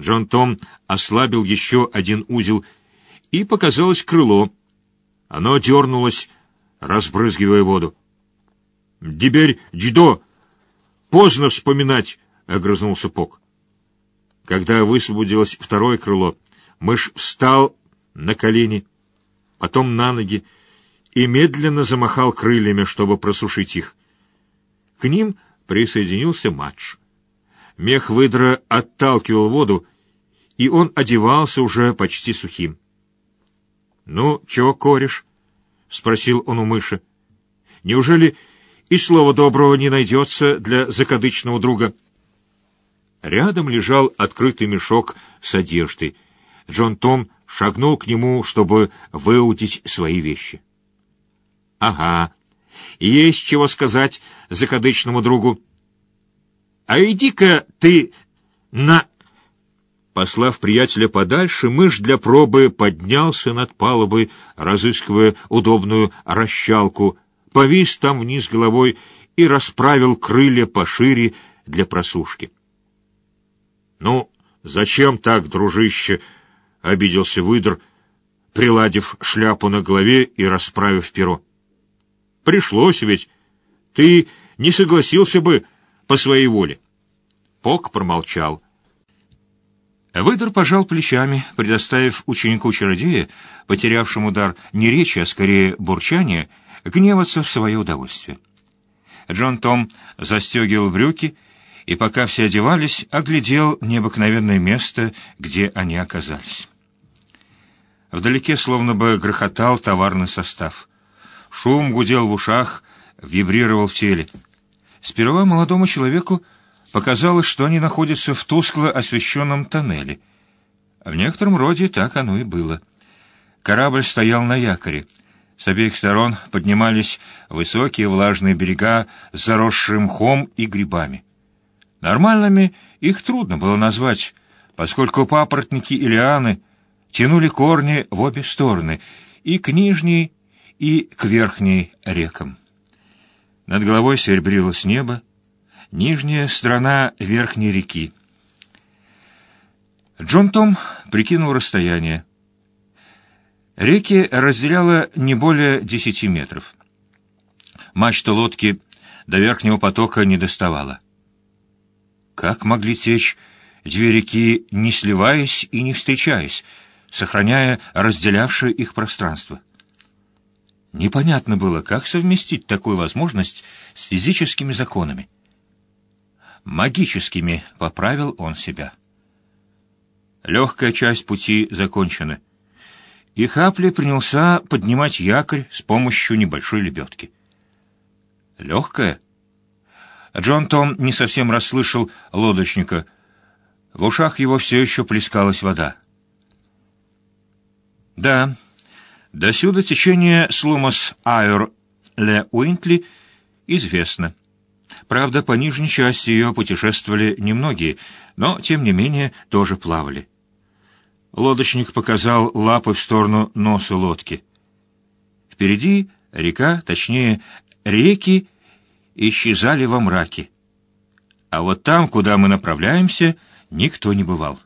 Джон Том ослабил еще один узел, и показалось крыло. Оно дернулось, разбрызгивая воду. — Теперь, Джидо, поздно вспоминать, — огрызнулся Пок. Когда высвободилось второе крыло, мышь встал на колени, потом на ноги и медленно замахал крыльями, чтобы просушить их. К ним присоединился матч. Мех выдра отталкивал воду, и он одевался уже почти сухим. — Ну, чего корешь? — спросил он у мыши. — Неужели и слова доброго не найдется для закадычного друга? Рядом лежал открытый мешок с одеждой. Джон Том шагнул к нему, чтобы выудить свои вещи. — Ага, есть чего сказать закадычному другу. А иди-ка ты на... Послав приятеля подальше, мышь для пробы поднялся над палубой, разыскивая удобную расщалку, повис там вниз головой и расправил крылья пошире для просушки. — Ну, зачем так, дружище? — обиделся выдр, приладив шляпу на голове и расправив перо. — Пришлось ведь. Ты не согласился бы по своей воле. Пок промолчал. Выдор пожал плечами, предоставив ученику-чародея, потерявшему дар не речи, а скорее бурчания, гневаться в свое удовольствие. Джон Том застегивал брюки и, пока все одевались, оглядел необыкновенное место, где они оказались. Вдалеке словно бы грохотал товарный состав. Шум гудел в ушах, вибрировал в теле. Сперва молодому человеку показалось, что они находятся в тускло освещенном тоннеле. В некотором роде так оно и было. Корабль стоял на якоре. С обеих сторон поднимались высокие влажные берега с заросшим мхом и грибами. Нормальными их трудно было назвать, поскольку папоротники и лианы тянули корни в обе стороны, и к нижней, и к верхней рекам. Над головой серебрилось небо, нижняя сторона верхней реки. Джон Том прикинул расстояние. Реки разделяло не более десяти метров. Мачта лодки до верхнего потока не доставала. Как могли течь две реки, не сливаясь и не встречаясь, сохраняя разделявшее их пространство? Непонятно было, как совместить такую возможность с физическими законами. Магическими, поправил он себя. Легкая часть пути закончена, и Хапли принялся поднимать якорь с помощью небольшой лебедки. Легкая? Джон Том не совсем расслышал лодочника. В ушах его все еще плескалась вода. Да, Досюда течение Слумас Айр Ле Уинтли известно. Правда, по нижней части ее путешествовали немногие, но, тем не менее, тоже плавали. Лодочник показал лапы в сторону носа лодки. Впереди река, точнее, реки, исчезали во мраке. А вот там, куда мы направляемся, никто не бывал.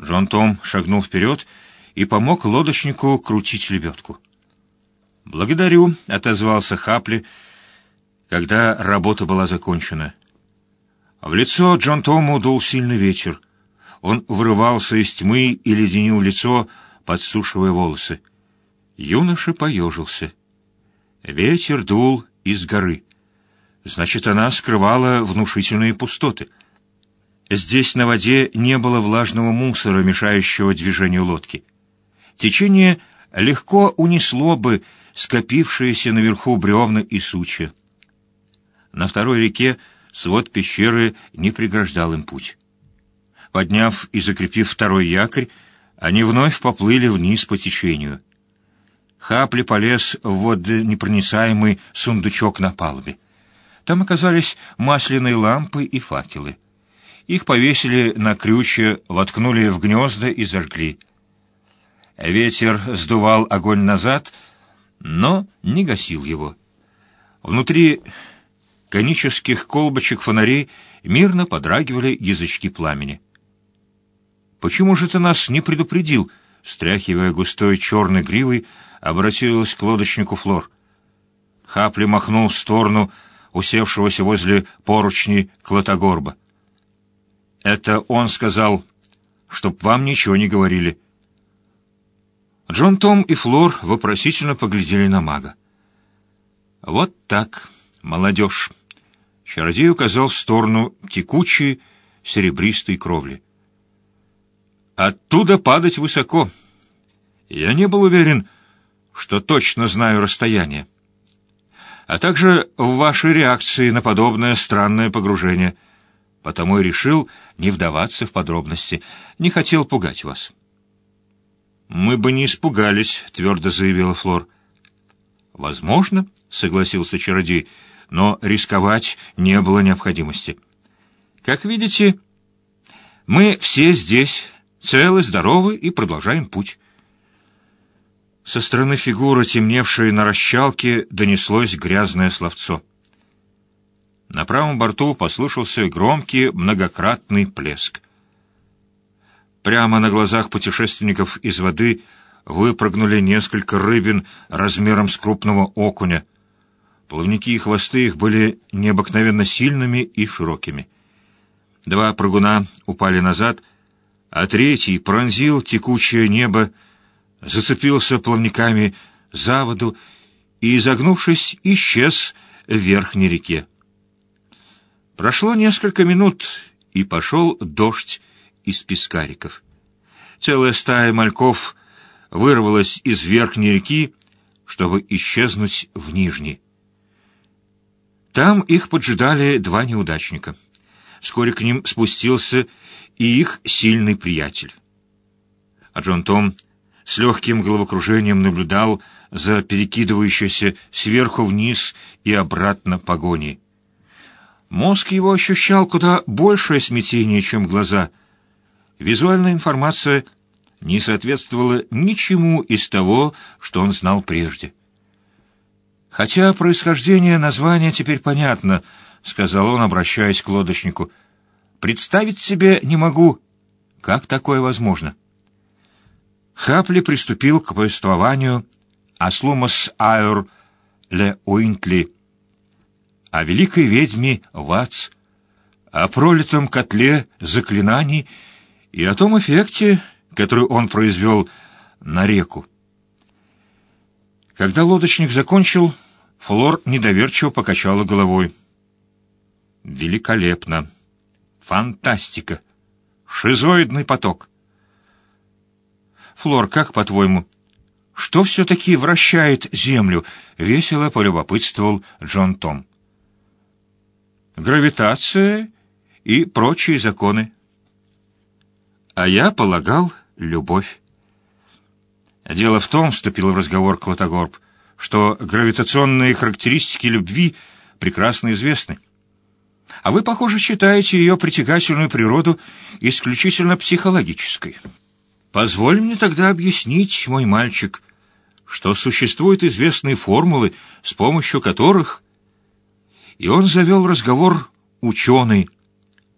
Джон Том шагнул вперед и помог лодочнику крутить лебедку. «Благодарю», — отозвался Хапли, когда работа была закончена. В лицо Джон Тому дул сильный ветер. Он вырывался из тьмы и леденил лицо, подсушивая волосы. Юноша поежился. Ветер дул из горы. Значит, она скрывала внушительные пустоты. Здесь на воде не было влажного мусора, мешающего движению лодки. Течение легко унесло бы скопившиеся наверху бревна и сучья. На второй реке свод пещеры не преграждал им путь. Подняв и закрепив второй якорь, они вновь поплыли вниз по течению. Хапли полез в водонепроницаемый сундучок на палубе. Там оказались масляные лампы и факелы. Их повесили на крючья, воткнули в гнезда и зажгли — Ветер сдувал огонь назад, но не гасил его. Внутри конических колбочек фонарей мирно подрагивали язычки пламени. Почему же ты нас не предупредил?» Стряхивая густой черной гривой, обратилась к лодочнику Флор. Хапли махнул в сторону усевшегося возле поручни Клотогорба. «Это он сказал, чтоб вам ничего не говорили». Джон Том и Флор вопросительно поглядели на мага. «Вот так, молодежь!» Чародей указал в сторону текучей серебристой кровли. «Оттуда падать высоко. Я не был уверен, что точно знаю расстояние. А также в вашей реакции на подобное странное погружение. Потому и решил не вдаваться в подробности, не хотел пугать вас». «Мы бы не испугались», — твердо заявила Флор. «Возможно», — согласился чародей, — «но рисковать не было необходимости. Как видите, мы все здесь, целы, здоровы и продолжаем путь». Со стороны фигуры, темневшей на расщалке, донеслось грязное словцо. На правом борту послышался громкий многократный плеск. Прямо на глазах путешественников из воды выпрыгнули несколько рыбин размером с крупного окуня. Плавники и хвосты их были необыкновенно сильными и широкими. Два прыгуна упали назад, а третий пронзил текучее небо, зацепился плавниками за воду и, изогнувшись, исчез в верхней реке. Прошло несколько минут, и пошел дождь, из пескариков. Целая стая мальков вырвалась из верхней реки, чтобы исчезнуть в нижней. Там их поджидали два неудачника. Вскоре к ним спустился и их сильный приятель. А Джон Том с легким головокружением наблюдал за перекидывающейся сверху вниз и обратно погоней. Мозг его ощущал куда большее смятение, чем глаза — Визуальная информация не соответствовала ничему из того, что он знал прежде. «Хотя происхождение названия теперь понятно», — сказал он, обращаясь к лодочнику. «Представить себе не могу, как такое возможно». Хапли приступил к повествованию о Слумас Айр Ле Уинтли, о великой ведьме Вац, о пролитом котле заклинаний и о том эффекте, который он произвел на реку. Когда лодочник закончил, Флор недоверчиво покачала головой. «Великолепно! Фантастика! Шизоидный поток!» «Флор, как по-твоему, что все-таки вращает Землю?» — весело полюбопытствовал Джон Том. «Гравитация и прочие законы», а я полагал, любовь. Дело в том, вступил в разговор Клотогорб, что гравитационные характеристики любви прекрасно известны. А вы, похоже, считаете ее притягательную природу исключительно психологической. Позволь мне тогда объяснить, мой мальчик, что существуют известные формулы, с помощью которых... И он завел разговор ученый,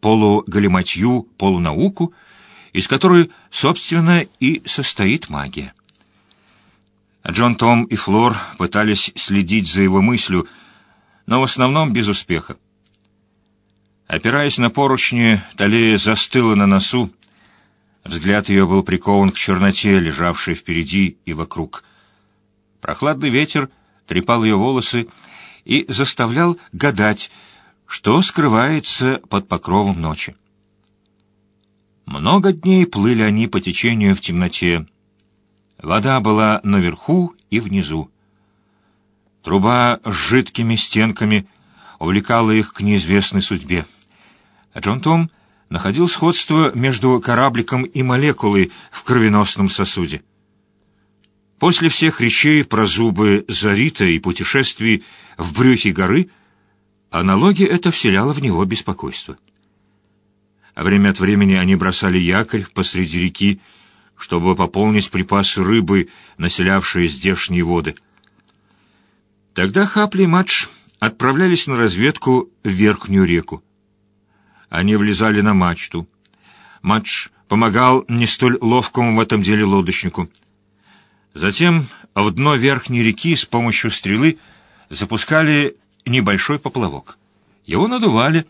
полугалиматью, полунауку, из которой, собственно, и состоит магия. Джон Том и Флор пытались следить за его мыслью, но в основном без успеха. Опираясь на поручни, Талея застыла на носу. Взгляд ее был прикован к черноте, лежавшей впереди и вокруг. Прохладный ветер трепал ее волосы и заставлял гадать, что скрывается под покровом ночи. Много дней плыли они по течению в темноте. Вода была наверху и внизу. Труба с жидкими стенками увлекала их к неизвестной судьбе. Джон Том находил сходство между корабликом и молекулой в кровеносном сосуде. После всех речей про зубы Зарита и путешествий в брюхе горы аналогия это вселяла в него беспокойство время от времени они бросали якорь посреди реки, чтобы пополнить припасы рыбы, населявшие здешние воды. Тогда Хапли и Мадж отправлялись на разведку в верхнюю реку. Они влезали на мачту. Мадж помогал не столь ловкому в этом деле лодочнику. Затем в дно верхней реки с помощью стрелы запускали небольшой поплавок. Его надували,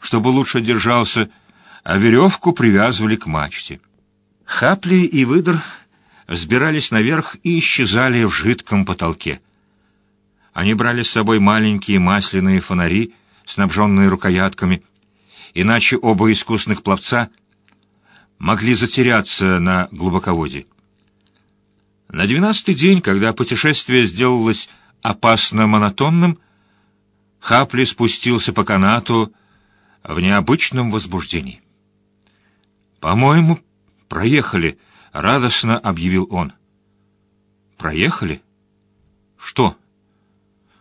чтобы лучше держался, а веревку привязывали к мачте. Хапли и выдр взбирались наверх и исчезали в жидком потолке. Они брали с собой маленькие масляные фонари, снабженные рукоятками, иначе оба искусных пловца могли затеряться на глубоководье. На двенадцатый день, когда путешествие сделалось опасно монотонным, Хапли спустился по канату в необычном возбуждении. «По-моему, проехали», — радостно объявил он. «Проехали? Что?»